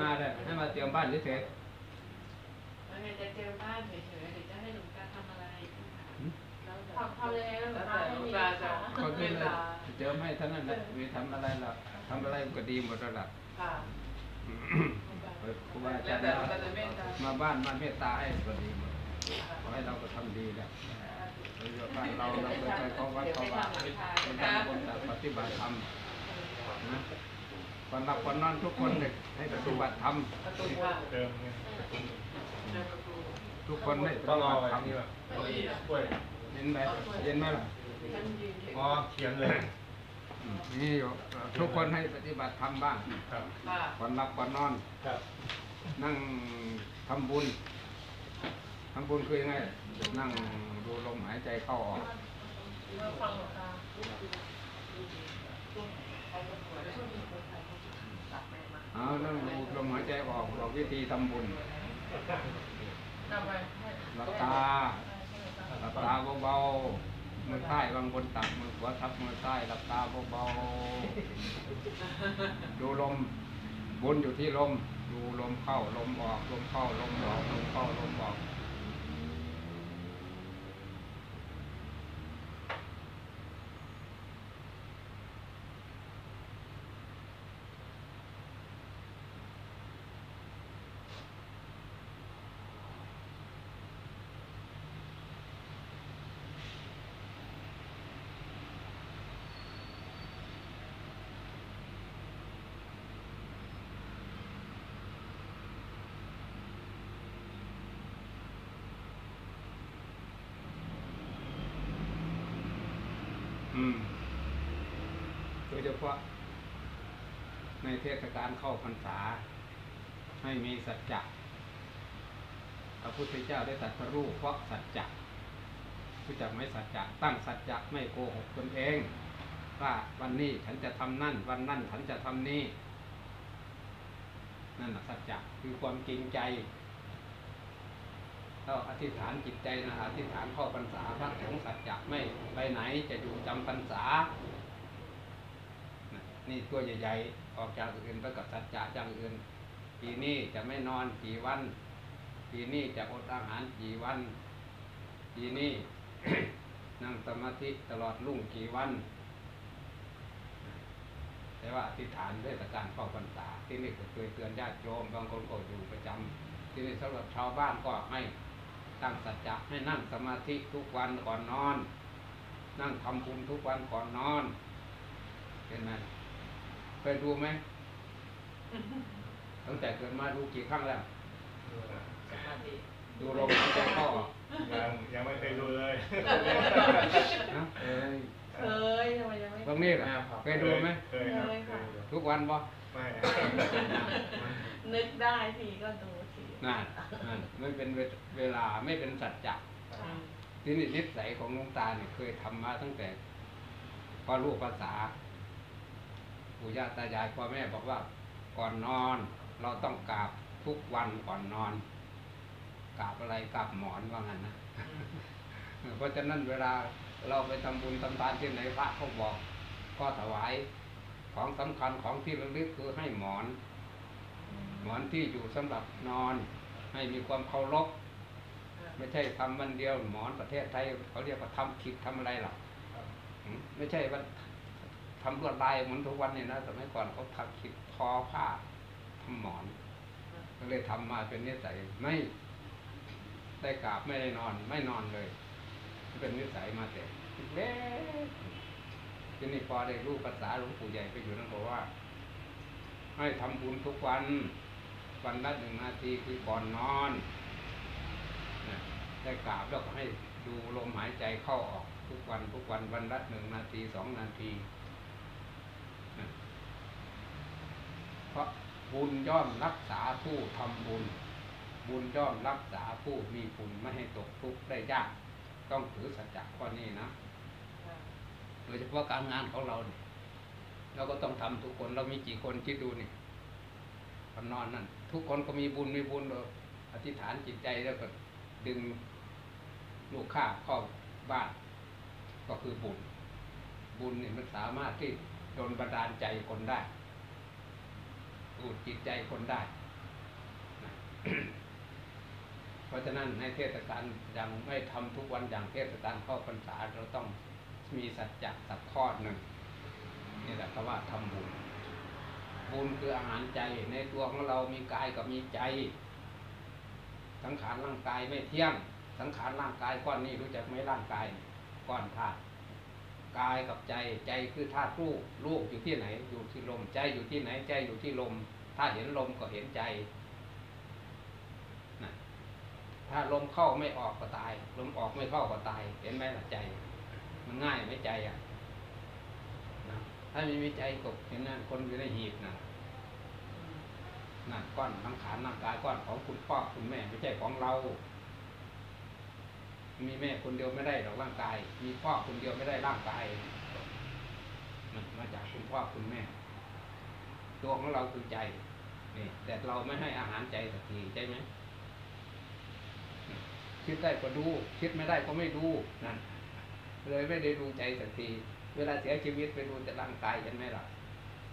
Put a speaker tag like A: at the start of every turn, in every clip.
A: มาเลยให้มาเตรียมบ้านเฉย
B: แล้วไงจะเจอบ้านเฉยๆหรือจะให้หลวงตาทำอะไรแล้วแต่
C: ทำทำยังไงแล้วหลวงตาให้มี
B: แล้วแต่
A: ๆก็คือเตรียมให้เท่านั้นแหละมีทำอะไรล่ะทำอะไรก็ดีหมดแล้วล่ะ
B: ค่ะ
A: ครูบาอาจารย์มามาบ้านมาเมตตาให้ก็ดีหมดขอให้เราก็ทำดีแหละโดยเฉพาะบ้านเราเราเคยไปเข้าวัดเข้าวาคนทำคนต่างปฏิบัติธรรมนะ คนรับคนนอนทุกคนเลยให้ปฏิบัติธรรม
B: ประตูว่า
D: เติมไง
B: เจอประตู
A: ทุกคนให้ป
D: ต้อง
A: ฏิ
D: เอา
A: บัติ
D: ไว้
A: ธรรม
D: นี่แบบเก้าอี้ถ้วย
A: เย็นไหมเย็นไหมล่ะ
B: ฉันยืนเฉย
D: อ๋อเขียนเลย
A: อืมนี่อยู่ทุกคนให้ปฏิบัติธรรมบ้าง
D: ครับ
B: ค่ะ
A: ก่อนรับก่อนนอน
D: ครับ
A: นั่งทำบุญทำบุญคือยังไง นั่งดูลมหายใจเข้าออก
C: เราวงตา
A: เอานั่งดูลมหายใจออกบอกวิธีทำบุญ
C: นำไปให้
A: หลับตาหลับตาเบาๆมือใต้วางบนตักมือขวาทับมือใต้หลับตาเบาๆดูลมบุญอยู่ที่ลม ดูลมเข้าลมออกลมเข้าลมออกลมเข้าลมออก อืม โดยเฉพาะ ในเทศกาลเข้าพรรษา ให้มีสัจจะพระพุทธเจ้าได้ตรัสรู้เพราะสัจจะรู้จักไหมสัจจะตั้งสัจจะไม่โกหกตนเอง ว่าวันนี้ฉันจะทำนั่น วันนั่นฉันจะทำนี่ นั่นแหละสัจจะคือความจริงใจ เราอธิษฐานจิตใจนะอธิษฐานข้าพรรษาพระสงฆ์สัจจะไม่ไปไหนจะอยู่จำพรรษา นี่ตัวใหญ่ๆออกจากอื่นไปกับสัจจะอย่างอื่นปีนี้จะไม่นอนกี่วัน ปีนี้จะอดอาหารกี่วัน ปีนี้นั่งสมาธิตลอดรุ่งกี่วัน แต่ว่าอธิษฐานด้วยการเข้าพรรษาที่นี่ก็เคยเตือนญาติโยมบางคนก็อยู่ประจำที่นี่สำหรับชาวบ้านก็ให้ ตั้งสัจจะให้นั่งสมาธิทุกวันก่อนนอน นั่งทำบุญทุกวันก่อนนอนเห็นไหมเคยดูไหมตั้งแต่เกิดมาดูกี่ครั้งแล้ว
B: สมาธิ
A: ดูลมหายใจเข้าออก
D: ยังยังไม่เคยดูเลย
A: นะเอ้ย
C: เคยทำไมยังไม่
A: บางนี่เหรอเคยดูไหม
D: เคยครับเคยดู
A: ทุกวันบ่
D: ไม่
C: นึกได้ทีก็ดูที
A: นั่นนั่นไม่เป็นเวเวลาไม่เป็นสัจจะ
B: อืม
A: ทีนี้นิสัยของหลวงตาเนี่ยเคยทำมาตั้งแต่พอลูกภาษาปู่ย่าตายายพ่อแม่บอกว่าก่อนนอน เราต้องกราบทุกวันก่อนนอนกราบอะไรกราบหมอนว่างั้นนะเพราะฉะนั้นเวลาเราไปทำบุญทำทานที่ไหนพระเขาบอกก็ถวายของสำคัญของที่ระลึกคือให้หมอน หมอนที่อยู่สำหรับนอนให้มีความเคารพไม่ใช่ทำวันเดียวหมอนประเทศไทยเขาเรียกว่าทำผิดทำอะไรหรอกไม่ใช่ว่าทำลวดลายเหมือนทุกวันเนี้นะสมัยก่อนเขาทำผิดทอผ้าทำหมอน ก็เลยทำมาเป็นนิสัยไม่ได้กราบไม่ได้นอน ไม่นอนเลย เป็นนิสัยมาแต่เล็กทีนี้พอได้รู้ภาษาหลวงปู่ใหญ่ไปอยู่นั่นบอกว่า ให้ทำบุญทุกวัน วันละหนึ่งนาทีคือก่อนนอนได้กราบแล้วก็ให้ดูลมหายใจเข้าออกทุกวันทุกวันวันละหนึ่งนาทีสองนาที เพราะบุญย่อมรักษาผู้ทำบุญ บุญย่อมรักษาผู้มีบุญไม่ให้ตกทุกข์ได้ยาก ต้องถือสัจจะข้อนี้นะโดยเฉพาะการงานของเราเนี่ยเราก็ต้องทำทุกคนเรามีกี่คนคิดดูนี่ตอนนอนนั่น ทุกคนก็มีบุญมีบุญเราอธิษฐานจิตใจแล้วก็ดึงลูกค้าเข้าบ้าน ก็คือบุญ บุญเนี่ยมันสามารถที่โดนบันดาลใจคนได้ดูดจิตใจคนได้ เพราะฉะนั้นในเทศกาลยังไม่ทำทุกวันอย่างเทศกาลเข้าพรรษาเราต้องมีสัจจะสักข้อหนึ่งนี่แหละคำว่าทำบุญ บุญคืออาหารใจ ในตัวของเรามีกายกับมีใจ สังขารร่างกายไม่เที่ยง สังขารร่างกายก้อนนี้รู้จักไหมร่างกายก้อนธาตุกายกับใจใจคือธาตุรูปรูปอยู่ที่ไหน อยู่ที่ลมใจอยู่ที่ไหนใจอยู่ที่ลม ถ้าเห็นลมก็เห็นใจนะถ้าลมเข้าไม่ออกก็ตาย ลมออกไม่เข้าก็ตาย เห็นไหมล่ะใจ มันง่ายไหมใจอะนะถ้าไม่มีใจก็เห็นนั่นคนอยู่ในหีบนะ นั่นก้อนสังขารร่างกายก้อนของคุณพ่อคุณแม่ไม่ใช่ของเรา มีแม่คนเดียวไม่ได้หรอกร่างกาย มีพ่อคนเดียวไม่ได้ร่างกายมันมาจากคุณพ่อคุณแม่ ตัวของเราคือใจนี่แต่เราไม่ให้อาหารใจสักทีใช่ไหมคิดได้ก็ดูคิดไม่ได้ก็ไม่ดูนั่นเลยไม่ได้ดูใจสักที เวลาเสียชีวิตไปดูแต่ร่างกายเห็นไหมล่ะ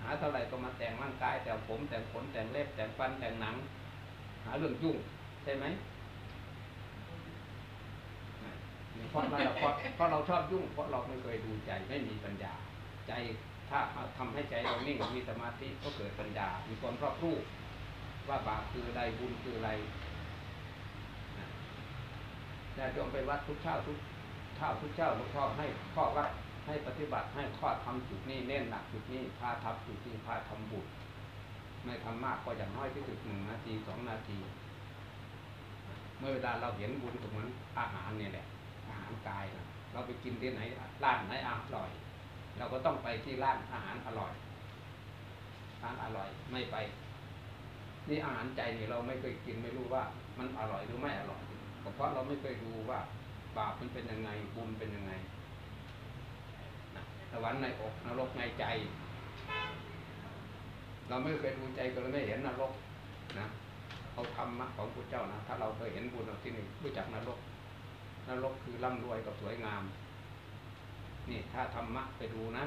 A: หาเท่าไหร่ก็มาแต่งร่างกาย แต่งผมแต่งขนแต่งเล็บแต่งฟันแต่งหนัง หาเรื่องยุ่งใช่ไหมเพราะเราเพราะเราชอบยุ่ง เพราะเราไม่เคยดูใจไม่มีปัญญา ใจถ้าทำให้ใจเรานิ่งมีสมาธิก็เกิดปัญญา มีความรอบรู้ว่าบาปคืออะไรบุญคืออะไรนะแต่จงไปวัดทุกเช้าทุกเช้าทุกเช้าหลวงพ่อให้ข้อวัด ให้ปฏิบัติให้ข้อทำจุดนี้เน้นหนักจุดนี้พาทำจุดนี้พาทำบุญไม่ทำมากก็อย่างน้อยที่สุดหนึ่งนาทีสองนาที เมื่อเวลาเราเห็นบุญก็เหมือนอาหารเนี่ยแหละอาหารกายนะเราไปกินที่ไหนร้านไหนอร่อย เราก็ต้องไปที่ร้านอาหารอร่อยร้านอร่อยไม่ไป นี่อาหารใจนี่เราไม่เคยกินไม่รู้ว่า มันอร่อยหรือไม่อร่อยเพราะเราไม่เคยดูว่าบาปมันเป็นยังไงบุญเป็นยังไง สวรรค์ในอกนรกในใจ เราไม่เคยดูใจก็เลยไม่เห็นนรกนะเขาธรรมะของพระเจ้านะถ้าเราเคยเห็นบุญเราที่นี่งรู้จักนรก นรกคือร่ำรวยกับสวยงาม นี่ถ้าธรรมะไปดูนะ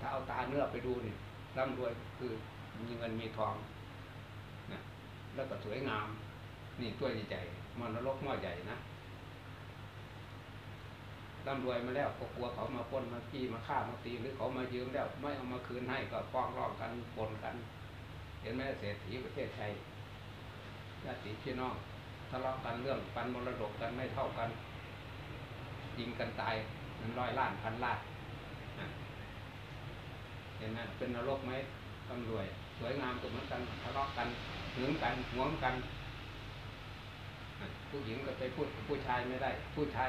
A: ถ้าเอาตาเนื้อไปดูนี่ร่ำรวยคือมีเงินมีทองนะแล้วก็สวยงาม นี่ตัวใหญ่ๆมันนรกหม้อใหญ่นะ ร่ำรวยมาแล้วก็กลัวเขามาป้นมาขี้มาฆ่ามาตีหรือเขามายืมแล้วไม่เอามาคืนให้ก็ฟ้องร้องกันปนกัน เห็นไหมเศรษฐีประเทศไทยญาติพี่น้องทะเลาะกันเรื่องปันมรดกกันไม่เท่ากันยิงกันตายมันร้อยล้านพันล้านเห็นไหมเป็นนรกไหมตำรวจสวยงามก็เหมือนกันทะเลาะกันหึงกันหวงกัน ผู้หญิงก็ไปพูดกับผู้ชายไม่ได้ ผู้ชาย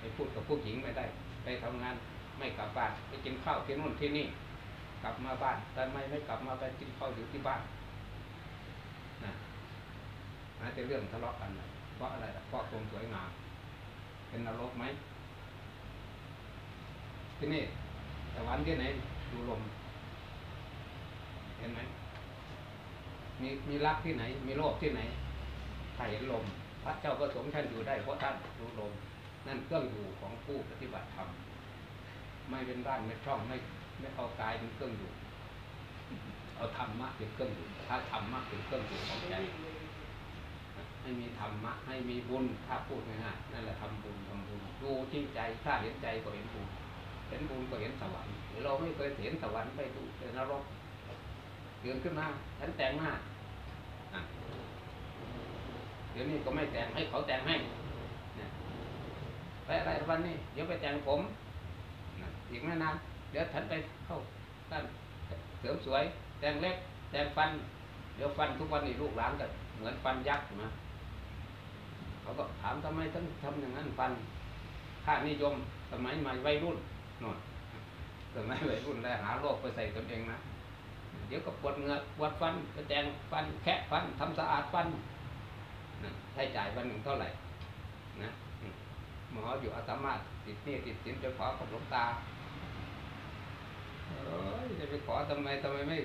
A: ไปพูดกับผู้หญิงไม่ได้ ไปทำงานไม่กลับบ้านไปกินข้าวที่นู่นที่นี่ กลับมาบ้านแต่ไม่ไม่กลับมาไปกินข้าวอยู่ที่บ้านนะอาจจะเรื่องทะเลาะกันเพราะอะไรเพราะความสวยงาม เป็นนรกไหมที่นี่สวรรค์ที่ไหนดูลม เห็นไหมมีมีรักที่ไหน มีโลกที่ไหนถ้าเห็นลม พระเจ้าประสงค์ท่านอยู่ได้เพราะท่านดูลม นั่นเครื่องอยู่ของผู้ปฏิบัติธรรมไม่เป็นบ้านไม่ช่องไม่ไม่เอากายเป็นเครื่องอยู่ เอาธรรมะเป็นเครื่องอยู่ถ้าธรรมะเป็นเครื่องอยู่ของใจให้มีธรรมะให้มีบุญถ้าพูดง่ายๆนั่นแหละทำบุญทำบุญดูที่ใจถ้าเห็นใจก็เห็นบุญเห็นบุญก็เห็นสวรรค์เราไม่เคยเห็นสวรรค์ไปดูเป็นนรกเดือนขึ้นมาฉันแต่งหน้าเดี๋ยวนี้ก็ไม่แต่งให้เขาแต่งให้ ไปอะไรวันนี้ เดี๋ยวไปแต่งผมอีกไม่นานเดี๋ยวฉันไปเข้าด้านเสริมสวย แต่งเล็บแต่งฟัน เดี๋ยวฟันทุกวันนี้ลูกหลานกันเหมือนฟันยักษ์นะเขาก็ถามทำไมต้องทำอย่างนั้นฟันค่านิยมสมัยใหม่วัยรุ่นนนสมัยวัยรุ่นได้หาโรคไปใส่ตนเองนะเดี๋ยวก็ปวดเงือกปวดฟันไปแจงฟันแคะฟันทำสะอาดฟันใช้จ่ายวันหนึ่งเท่าไหร่นะ หมออยู่อาตมาติดนี่ติดสินจะขอกับหลวงตาเอ้ยจะไปขอทำไมทำไมไม่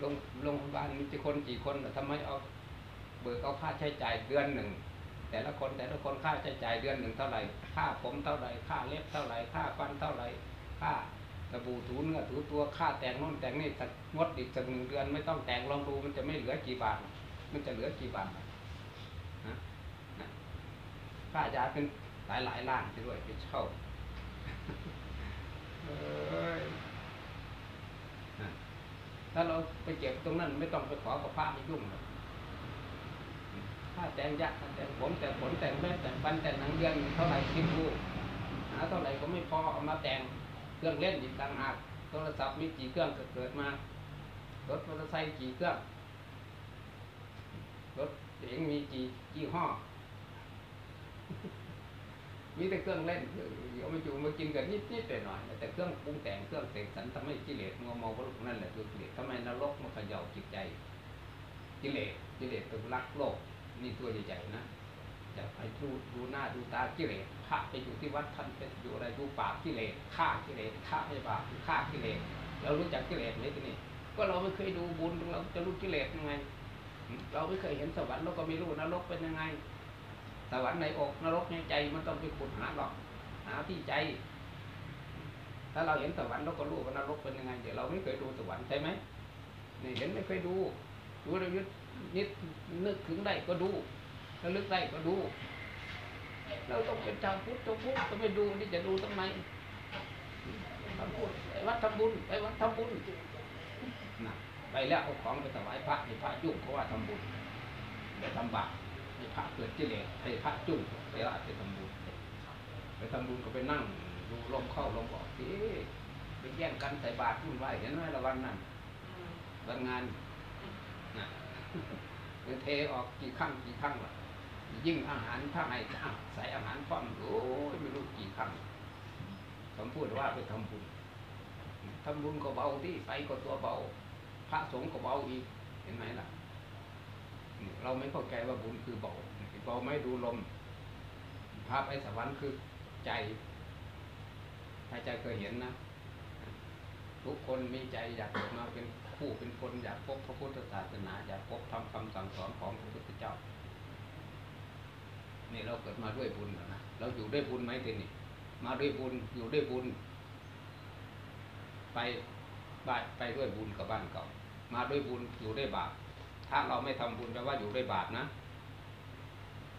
A: โรงโรงพยาบาลมีกี่คนกี่คนน่ะทำไมเอาเบิกเอาค่าใช้จ่ายเดือนหนึ่งแต่ละคนแต่ละคนค่าใช้จ่ายเดือนหนึ่งเท่าไหร่ค่าผมเท่าไหร่ค่าเล็บเท่าไหร่ค่าฟันเท่าไหร่ค่าสบู่ถูเนื้อถูตัวค่าแต่งโน่นแต่งนี่สักงดอีกสักหนึ่งเดือนไม่ต้องแต่งลองดูมันจะไม่เหลือกี่บาท มันจะเหลือกี่บาท ค่ายาเป็นหลายหลายๆล้านไปด้วยไปเช่าเอ้ยนะถ้าเราไปเก็บตรงนั้น ไม่ต้องไปขอกับพระไม่ยุ่งหรอกค่าแต่งยักษ์ค่าแต่งผมแต่งขนแต่งแม่แต่งฟันแต่งหนังเดือนเท่าไหร่คิดดูหาเท่าไหร่ก็ไม่พอเอามาแต่งเครื่องเล่นอีกต่างหากโทรศัพท์มีกี่เครื่องก็เกิดมารถมอเตอร์ไซค์กี่เครื่องรถเก๋งมีกี่กี่ห้อ มีแต่เครื่องเล่นเอามาจูมากินกันนิดนิดๆหน่อยแต่เครื่องปรุงแต่งเครื่องเสกสรรทำให้กิเลสมัวเมาพวกนั่นแหละคือกิเลสทำไมนรกมันเขย่าจิตใจกิเลสกิเลสตัวรักโลกนี่ตัวใหญ่ๆนะอย่าไปดูดูหน้าดูตากิเลสพระไปอยู่ที่วัดท่านไปอยู่อะไรดูปากกิเลสฆ่ากิเลสฆ่าให้บาปฆ่ากิเลสเรารู้จักกิเลสไหมทีนี้ก็เราไม่เคยดูบุญเราจะรู้กิเลสยังไง เราไม่เคยเห็นสวรรค์เราก็ไม่รู้นรกเป็นยังไง สวรรค์ในอกนรกในใจมันต้องไปขุดหาหรอก หาที่ใจ ถ้าเราเห็นสวรรค์เราก็รู้ว่านรกเป็นยังไง เดี๋ยวเราไม่เคยดูสวรรค์ใช่ไหมนี่เห็นไม่เคยดูดูเรายึดนิดนึกถึงได้ก็ดูระลึกได้ก็ดู เราต้องเป็นชาวพุทธชาวพุทธจะไม่ดูนี่จะดูทำไมทำบุญไปวัดทำบุญไปวัดทำบุญนะไปแล้วเอาของไปถวายพระให้พระยุ่งเพราะว่าทำบุญไปทำบาป พระเกิดกิเลสให้พระจุ่งไปละไปทำบุญไปทำบุญก็ไปนั่งดูลมเข้าลมออกที่ไปแย่งกันใส่บาตรวุ่นวายเห็นไหมละวันนั้น
B: อืม
A: วันงานนะไปเทออกกี่ครั้งกี่ครั้งล่ะยิ่งอาหารถ้าให้อ้าวใส่อาหารพร้อมโอ้ยไม่รู้กี่ครั้งผมพูดว่าไปทำบุญทำบุญก็เบาที่ไฟก็ตัวเบา พระสงฆ์ก็เบาอีก เห็นไหมล่ะนี่ เราไม่เข้าใจว่าบุญคือเบาเบาไม่ดูลมพระไปสวรรค์คือใจถ้าใจเคยเห็นนะ ทุกคนมีใจอยากเกิดมาเป็นผู้เป็นคนอยากพบพระพุทธศาสนา อยากพบทำคำสั่งสอนของพระพุทธเจ้านี่เราเกิดมาด้วยบุญนะเราอยู่ด้วยบุญไหมทีนี่มาด้วยบุญอยู่ด้วยบุญ ไปบ้านไปด้วยบุญกับบ้านเก่า มาด้วยบุญอยู่ด้วยบาป ถ้าเราไม่ทำบุญแปลว่าอยู่ด้วยบาปนะ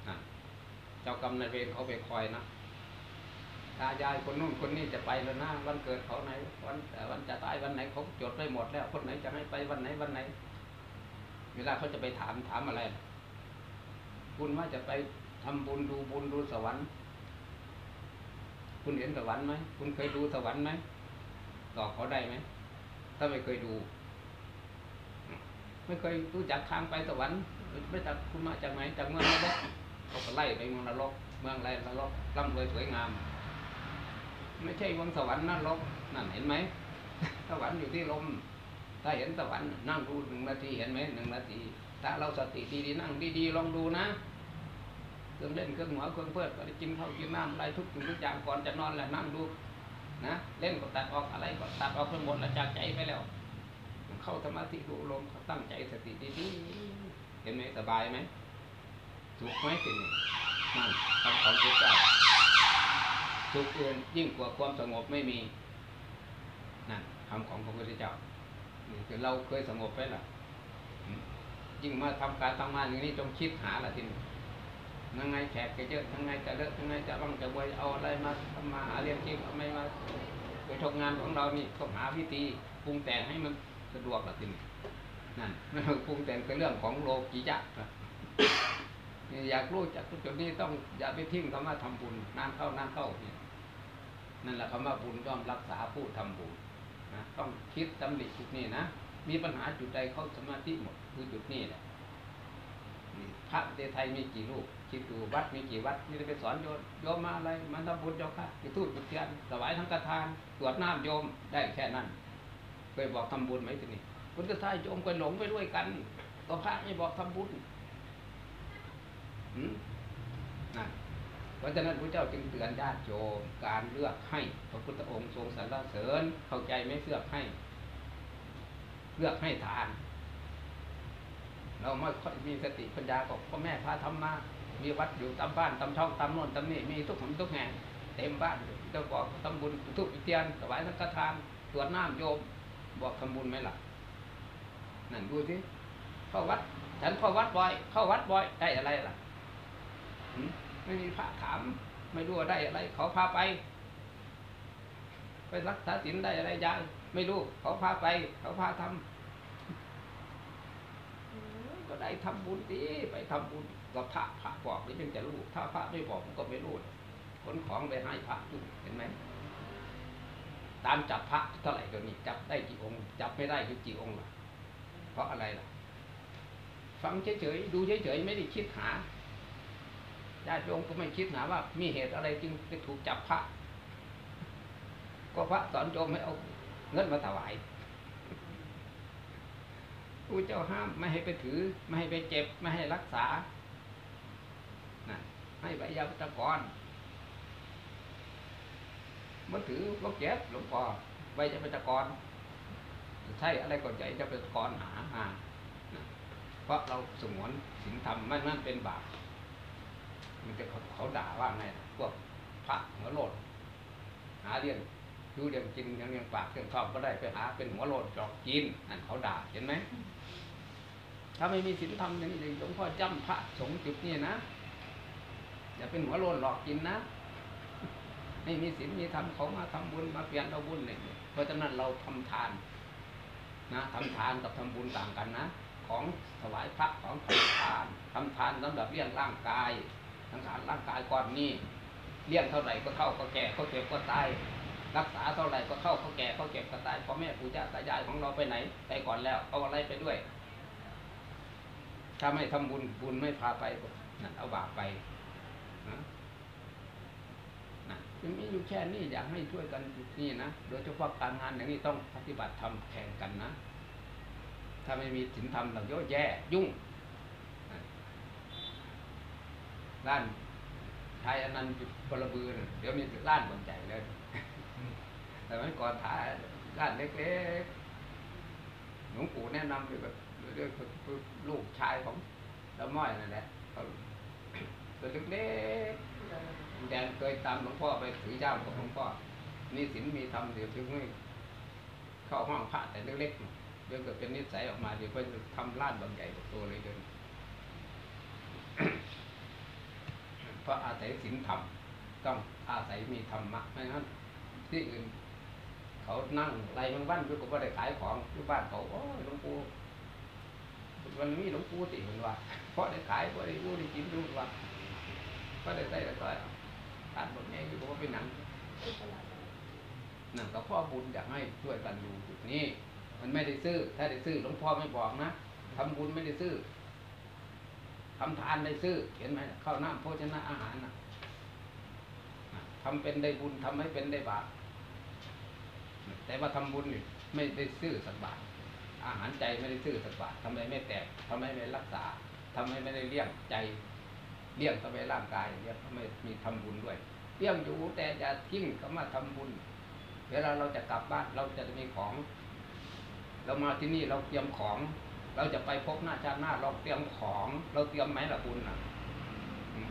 A: นั่นเจ้ากรรมนายเวรเขาไปคอยนะตายายคนนู้นคนนี้จะไปแล้วนะวันเกิดเขาไหนวันแต่วันจะตายวันไหนเขาจดไว้หมดแล้ว คนไหนจะให้ไปวันไหนวันไหน เวลาเขาจะไปถามถามอะไร คุณว่าจะไปทำบุญดูบุญดูสวรรค์ คุณเห็นสวรรค์ไหมคุณเคยดูสวรรค์ไหมตอบเขาได้ไหมถ้าไม่เคยดู ไม่เคยรู้จักทางไปสวรรค์ไม่จักคุณมาจากไหนจากเมืองนรกเขาก็ไล่ไปเมืองนรก เมืองอะไรนรกร่ำรวยสวยงาม ไม่ใช่วังสวรรค์นรกนั่นเห็นไหมสวรรค์อยู่ที่ลม ถ้าเห็นสวรรค์นั่งดูหนึ่งนาทีเห็นไหมหนึ่งนาทีถ้าเราสติดีๆนั่งดีๆลองดูนะเครื่องเล่นเครื่องหัวเครื่องเพิดก็ได้กินข้าวกินน้ำอะไรทุกสิ่งทุกอย่างก่อนจะนอนแหละนั่งดูนะเล่นก็ตัดออกอะไรก็ตัดออกทั้งหมดแล้วจากใจไปแล้ว เข้าสมาธิดูลมตั้งใจสติดีๆเห็นไหมสบายไหมสุขไหมสินี่นั่นคำของพระเจ้าสุขอื่นยิ่งกว่าความสงบไม่มีนั่นคำของพระพุทธเจ้านี่คือเราเคยสงบไปหรออืมยิ่งมาทำการทำงานอย่างนี้จงคิดหาละทีนี้ยังไงแขกจะเยอะยังไงจะเลอะยังไงจะบ้างจะบวยเอาอะไรมาทำมาหาเรียนจริงเอาไม่มาไปทำงานของเรานี่ต้องหาวิธีปรุงแต่งให้มัน สะดวกละทีนี้นั่นปรุงแต่งเป็นเรื่องของโลกิยะอยากรู้จากจุดนี้ต้องอย่าไปทิ้งคำว่าทำบุญนานเข้านานเข้านี่นั่นแหละคำว่าบุญย่อมรักษาผู้ทำบุญนะต้องคิดตำหนิจุดนี้นะมีปัญหาจุดใดเข้าสมาธิหมดคือจุดนี้แหละพระเทศไทยมีกี่รูปคิดดูวัดมีกี่วัดนี่จะไปสอนโยมโยมมาอะไรมันทำบุญเจ้าค่ะจุดทูบจุดเทียนถวายทั้งกระทานตรวจน้ำโยมได้แค่นั้น เคยบอกทำบุญไหมทีนี้คุณจะทายโยมก็หลงไปด้วยกันก็พระไม่บอกทำบุญนั่นเพราะฉะนั้นพระเจ้าจึงเตือนญาติโยมการเลือกให้พระพุทธองค์ทรงสรรเสริญเข้าใจไม่เลือกให้ เลือกให้ทาน เราไม่ค่อยมีสติปัญญาของพ่อแม่พาทำมามีวัดอยู่ตามบ้านตามช่องตามโน่นตามนี่มีทุกหนทุกแห่งเต็มบ้านเจ้าบอกทำบุญทุกเทียนถวายสังฆทานตรวจน้ำโยม บอกทำบุญไหมล่ะ นั่นดูสิเข้าวัด ฉันเข้าวัดบ่อย เข้าวัดบ่อย ได้อะไรล่ะไม่มีพระถาม ไม่รู้ว่าได้อะไร เขาพาไป ไปรักษาศีลได้อะไรยังไม่รู้ เขาพาไป เขาพาทำก็ได้ทำบุญดีไปทำบุญกับพระพระบอกนี่เป็นจะรู้ ถ้าพระไม่บอกผมก็ไม่รู้ขนของไปให้พระจุเห็นไหม ตามจับพระเท่าไหร่ก็นี่จับได้กี่องค์ จับไม่ได้คือกี่องค์ล่ะ เพราะอะไรล่ะ ฟังเฉยๆดูเฉยๆไม่ได้คิดหาญาติโยมก็ไม่คิดหาว่า มีเหตุอะไรจึงไปถูกจับพระ ก็พระสอนโยมให้เอาเงินมาถวายพระเจ้าห้ามไม่ให้ไปถือ ไม่ให้ไปเจ็บ ไม่ให้รักษานะให้ใบยาวัตกร มันถือก็เจ็บหลวงพ่อใบยาวัตกรใช่อะไรก็ใจจะเป็นกรหามานะเพราะเราสงวนศีลธรรมไม่นั่นเป็นบาปมันจะเขาเขาด่าว่าไงพวกพระหัวโลดหาเรื่องดูเรื่องกินเรื่องเลี้ยงปากเรื่องท้องก็ได้ไปหาเป็นหัวโลดจอกกินนั่นเขาด่าเห็นไหมถ้าไม่มีศีลธรรมอย่างนี้หลวงพ่อจำพระสงฆ์จุดนี้นะอย่าเป็นหัวโลนหลอกกินนะ ไม่มีศีลมีธรรมเขามาทำบุญมาเปลี่ยนเอาบุญเนี่ยเพราะฉะนั้นเราทำทานนะทำทานกับทำบุญต่างกันนะ ของถวายพระของทำทานทำทานสำหรับเลี้ยงร่างกายสังขารร่างกายก่อนนี้เลี้ยงเท่าไหร่ก็เข้าก็แก่ก็เจ็บก็ตายรักษาเท่าไหร่ก็เข้าก็แก่ก็เจ็บก็ตายพ่อแม่ปู่ย่าตายายของเราไปไหนไปก่อนแล้วเอาอะไรไปด้วย ถ้าไม่ทำบุญบุญไม่พาไปนั่นเอาบาปไปนะ จึงมีอยู่แค่นี้อยากให้ช่วยกันอยู่นี่นะโดยเฉพาะการงานอย่างนี้ต้องปฏิบัติทำแข่งกันนะ ถ้าไม่มีศีลธรรมเราเยอะแย่ยุ่งนะร้านชายอนันต์บลบือเดี๋ยวมีร้านบนใจเลยแต่เมื่อก่อนถ่ายร้านเล็กๆหลวงปู่แนะนำเลยแบบเรื่องลูกชายของล้วม้อยนั่นแหละเขาตัวเล็กๆ แดนเคยตามหลวงพ่อไปถือย่ามกับหลวงพ่อนี่ศีลมีธรรมเดี๋ยวถึงไม่เข้าห้องพระแต่เล็กๆเดี๋ยวเกิดเป็นนิสัยออกมาเดี๋ยวก็จะทำร้านบางใหญ่กว่าตัวเลยเดินเพราะอาศัยศีลธรรมต้องอาศัยมีธรรมะไม่งั้นที่อื่นเขานั่งไรมันวันอยู่ก็ไม่ได้ขายของที่บ้านเขาโอ้ยหลวงปู่วันนี้หลวงปู่ติมันว่าเพราะได้ขายเพราะได้รู้ได้กินรู้ว่าเพราะได้ใส่ได้ก็ทานหมดแง่อยู่ก็ว่าเป็นหนังนั่นก็พ่อบุญอยากให้ช่วยกันอยู่จุดนี้ มันไม่ได้ซื้อ ถ้าได้ซื้อหลวงพ่อไม่บอกนะทำบุญไม่ได้ซื้อทำทานได้ซื้อ เห็นไหมข้าวน้ำโภชนะอาหารนะทำเป็นได้บุญทำให้เป็นได้บาปแต่ว่าทำบุญนี่ไม่ได้ซื้อสักบาทอาหารใจไม่ได้ซื้อสักบาททำไมไม่แตกทำไมไม่รักษาทำไมไม่ได้เลี้ยงใจ เลี้ยงทำไมร่างกายเลี้ยทำไมมีทำบุญด้วยเลี้ยงอยู่แต่อย่าทิ้งเขามาทำบุญ เวลาเราจะกลับบ้านเราจะมีของ เรามาที่นี่เราเตรียมของ เราจะไปพบหน้าชาติหน้าเราเตรียมของ เราเตรียมไหมล่ะบุญนะ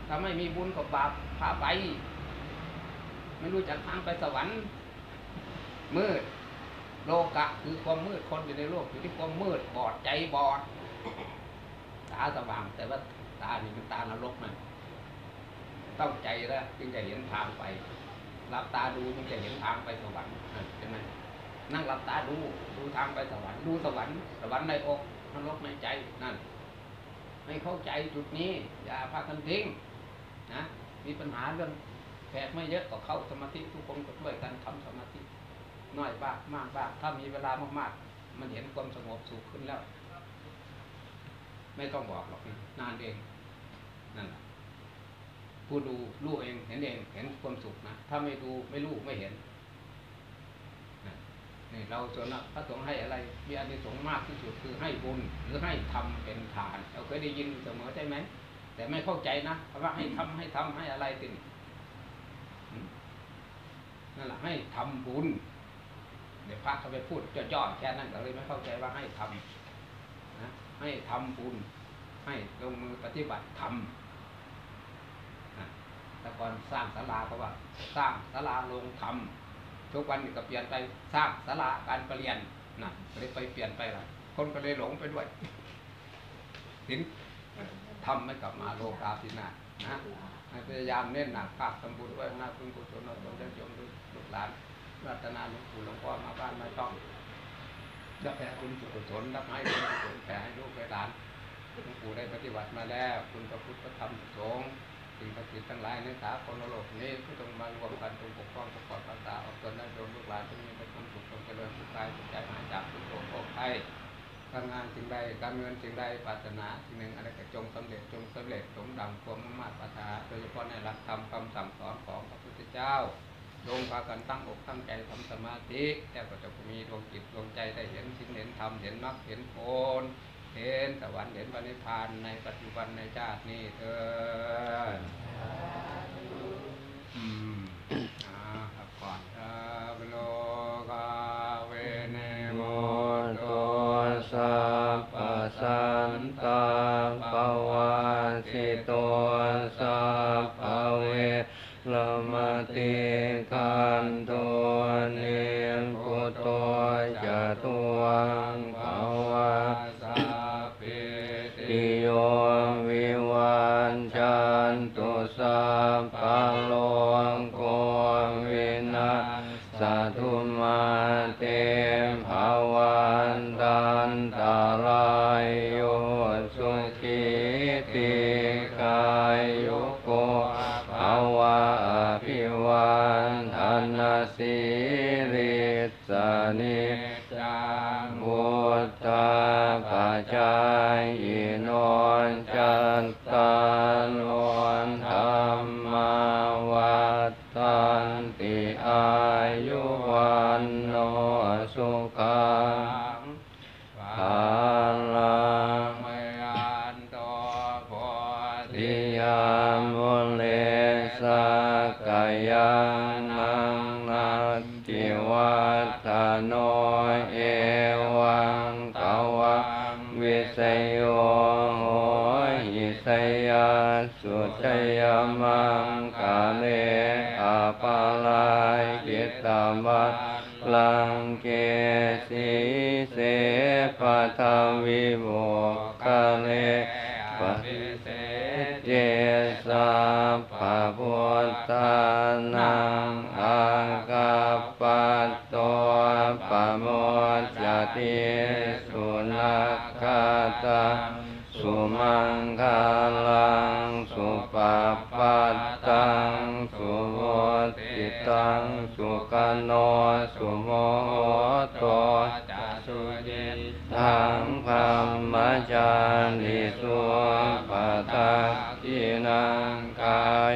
A: ถ้าไม่มีบุญกับบาปพาไป ไม่รู้จักทางไปสวรรค์ มืดโลกะคือความมืดคนอยู่ในโลกอยู่ที่ความมืดบอดใจบอดตาสว่างแต่ว่า ตานี่เป็นตานรกมันต้องใจแล้วจึงจะเห็นทางไปหลับตาดูจึงจะเห็นทางไปสวรรค์ใช่ไหมนั่งหลับตาดูดูทางไปสวรรค์ดูสวรรค์สวรรค์ในอกนรกในใจนั่นไม่เข้าใจจุดนี้ อย่าพากันทิ้งนะมีปัญหาเรื่องแขกไม่เยอะก็เข้าสมาธิทุกคนก็ช่วยกันทำสมาธิน้อยบ้างมากบ้างถ้ามีเวลามากๆ มันเห็นความสงบสุขขึ้นแล้ว ไม่ต้องบอกหรอกนานเองนั่นแหละผู้ดูรู้เองเห็นเองเห็นความสุขนะถ้าไม่ดูไม่รู้ไม่เห็นนี่เราส่วนพระสงฆ์ให้อะไร มีอานิสงส์มากที่สุดคือให้บุญหรือให้ทำเป็นทาน เราเคยได้ยินเสมอใช่ไหมแต่ไม่เข้าใจนะว่าให้ทำให้ทำให้อะไรตินนั่นแหละให้ทำบุญเดี๋ยวพระเขาไปพูดจ่อๆแค่นั้นก็เลยไม่เข้าใจว่าให้ทำนะ ให้ทำบุญให้ลงมือปฏิบัติทำนะแต่ก่อนสร้างศาลาก็ว่า สร้างศาลาลงธรรมทุกวันนี้ก็เปลี่ยนไปสร้างศาลาการเประเรียนนะก็เลยไปเปลี่ยนไปละคนก็เลยหลงไปด้วยสินทำไม่กลับมาโลกาพินานะให้พยายามเน้นหนักภาคทำบุญไว้หน้าพึ่งกุศลเราต้องได้ยมลูกหลานรัตนาหลวงปู่หลวงพ่อมาบ้านไม่ต้อง จะแผ่คุณกุศลรับให้คุณกุศลแผ่ให้ลูกให้หลานหลวงปู่ได้ปฏิบัติมาแล้ว คุณพระพุทธพระธรรมสงฆ์สิ่งศักดิ์สิทธิ์ทั้งหลายในสากลโลกนี้ก็ต้องมารวมกันตรงปกป้องปกป้องรักษาออกตนได้โดนลูกหลานต้องมีแต่ความสุขความเจริญสุขกายสุขใจหายจากทุกโศกโรคภัยการงานสิ่งใดการเงินสิ่งใดปรารถนาสิ่งหนึ่งอะไรก็จงสำเร็จจงสำเร็จสมดังความมุ่งมั่นปรารถนาโดยเฉพาะในหลักธรรมคำสั่งสอนของพระพุทธเจ้าจงพากันตั้งอกตั้งใจทำสมาธิแล้วก็จะมีดวงจิตดวงใจ รรม เห็นมรรคเห็นผลเห็นสวรรค์เห็นพระนิพพานในปัจจุบันในชาตินี้เถิดอืมอ่าครับก่อน
E: ภวันตันตรา เอวังตวะวิสยโยโหหิสยาสุชยมัง โมโหโต
A: จะสุจิ
E: ทังพรหมจาริสุปะทักขินังกาย